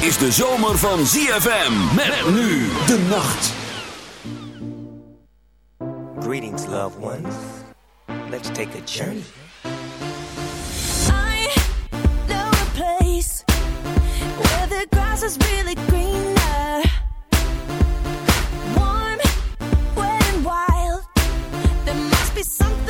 is de zomer van ZFM. Met nu de nacht. Greetings, loved ones. Let's take a journey. I know a place where the grass is really greener. Warm, wet and wild. There must be something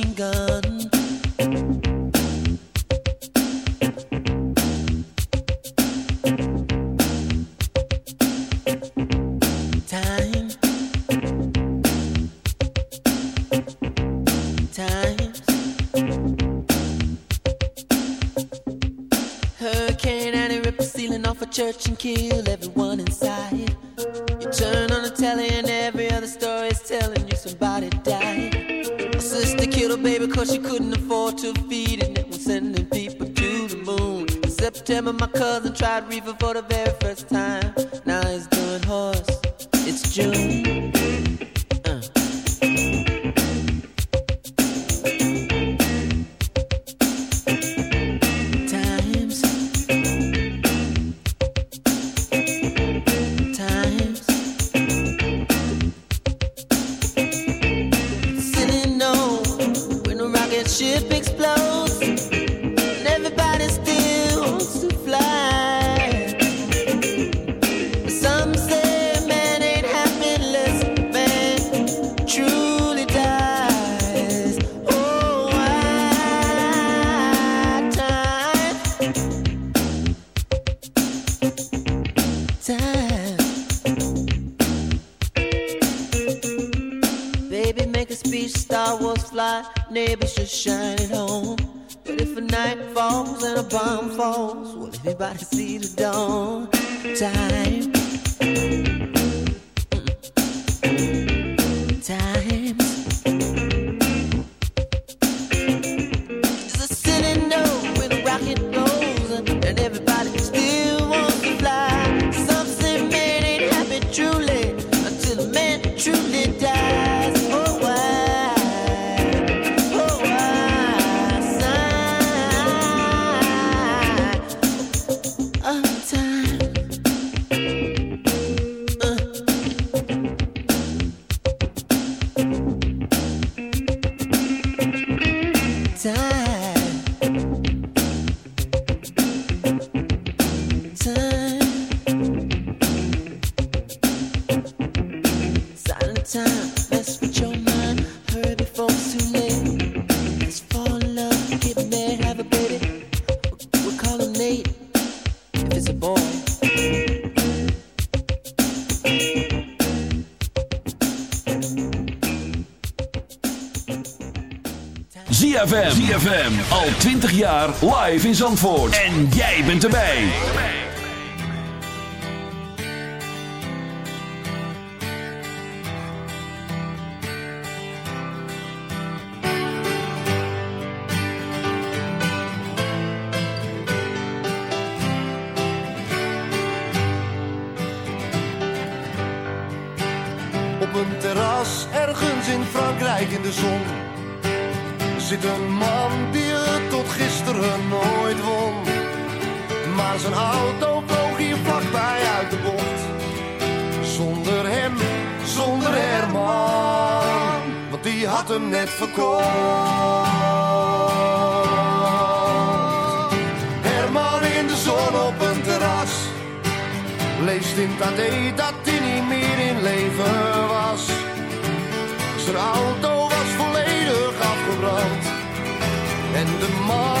ship explode live in Zandvoort. En jij bent erbij. Op een terras ergens in Frankrijk in de zon zit een man nooit won. Maar zijn auto vloog hier vlakbij uit de bocht. Zonder hem, zonder Herman, want die had hem net verkocht. Herman in de zon op een terras leest in het AD dat hij niet meer in leven was. Zijn auto was volledig afgebrand. En de man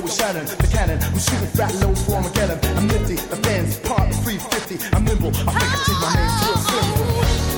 The Shannon, the cannon. I'm shooting fat low for Armageddon. I'm nifty, the fans part 350. I'm nimble, I think I change my name to a symbol.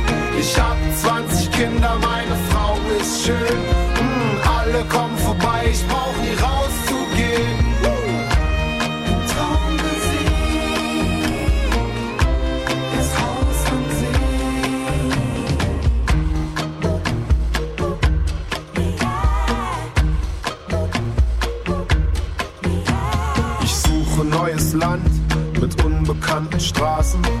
Ich hab 20 Kinder, meine Frau ist schön. Mm, alle kommen vorbei, ich brauch nie rauszugehen. Traummusik, das Haus am Ich suche neues Land mit unbekannten Straßen.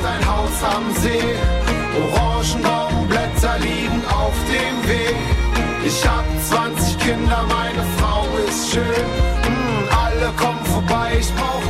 Steht ein Haus am See. Orangenbaumblätter liegen auf dem Weg. Ich hab 20 Kinder, meine Frau ist schön. Mm, alle kommen vorbei, ich brauch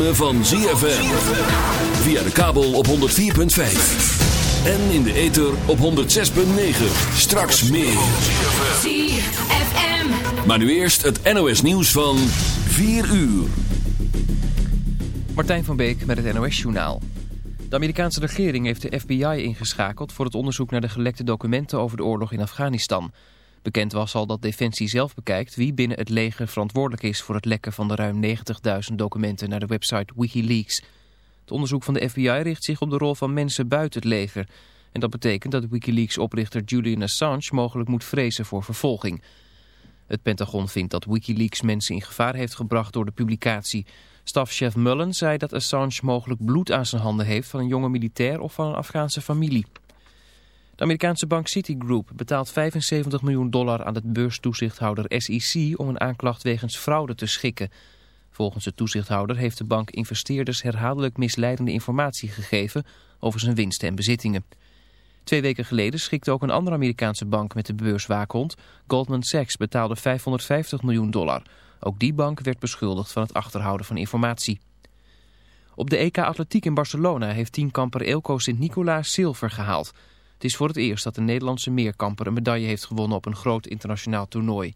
Ritme van ZFM. Via de kabel op 104.5. En in de ether op 106.9. Straks meer. ZFM. Maar nu eerst het NOS nieuws van 4 uur. Martijn van Beek met het NOS-journaal. De Amerikaanse regering heeft de FBI ingeschakeld voor het onderzoek naar de gelekte documenten over de oorlog in Afghanistan. Bekend was al dat Defensie zelf bekijkt wie binnen het leger verantwoordelijk is voor het lekken van de ruim 90.000 documenten naar de website Wikileaks. Het onderzoek van de FBI richt zich op de rol van mensen buiten het leger. En dat betekent dat Wikileaks-oprichter Julian Assange mogelijk moet vrezen voor vervolging. Het Pentagon vindt dat Wikileaks mensen in gevaar heeft gebracht door de publicatie. Stafchef Mullen zei dat Assange mogelijk bloed aan zijn handen heeft van een jonge militair of van een Afghaanse familie. De Amerikaanse bank Citigroup betaalt 75 miljoen dollar aan de beurstoezichthouder SEC om een aanklacht wegens fraude te schikken. Volgens de toezichthouder heeft de bank investeerders herhaaldelijk misleidende informatie gegeven over zijn winsten en bezittingen. Twee weken geleden schikte ook een andere Amerikaanse bank met de beurswaakhond. Goldman Sachs betaalde 550 miljoen dollar. Ook die bank werd beschuldigd van het achterhouden van informatie. Op de EK Atletiek in Barcelona heeft tienkamper Eelco Sint-Nicolaas zilver gehaald. Het is voor het eerst dat de Nederlandse meerkamper een medaille heeft gewonnen op een groot internationaal toernooi.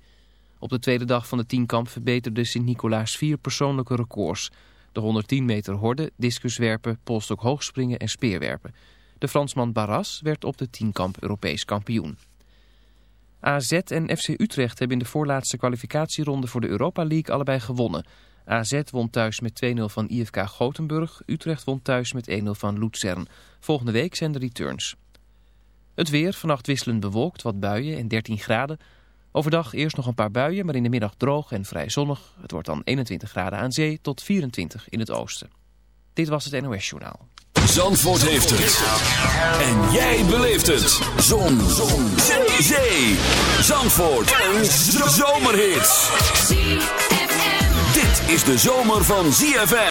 Op de tweede dag van de tienkamp verbeterde Sint-Nicolaas vier persoonlijke records. De 110 meter horde, discuswerpen, polstok hoogspringen en speerwerpen. De Fransman Barras werd op de tienkamp Europees kampioen. AZ en FC Utrecht hebben in de voorlaatste kwalificatieronde voor de Europa League allebei gewonnen. AZ won thuis met 2-0 van IFK Gothenburg. Utrecht won thuis met 1-0 van Luzern. Volgende week zijn de returns. Het weer, vannacht wisselend bewolkt, wat buien en 13 graden. Overdag eerst nog een paar buien, maar in de middag droog en vrij zonnig. Het wordt dan 21 graden aan zee tot 24 in het oosten. Dit was het NOS Journaal. Zandvoort heeft het. En jij beleeft het. Zon. Zon. Zee. Zandvoort. Een zomerhit. Dit is de zomer van ZFM.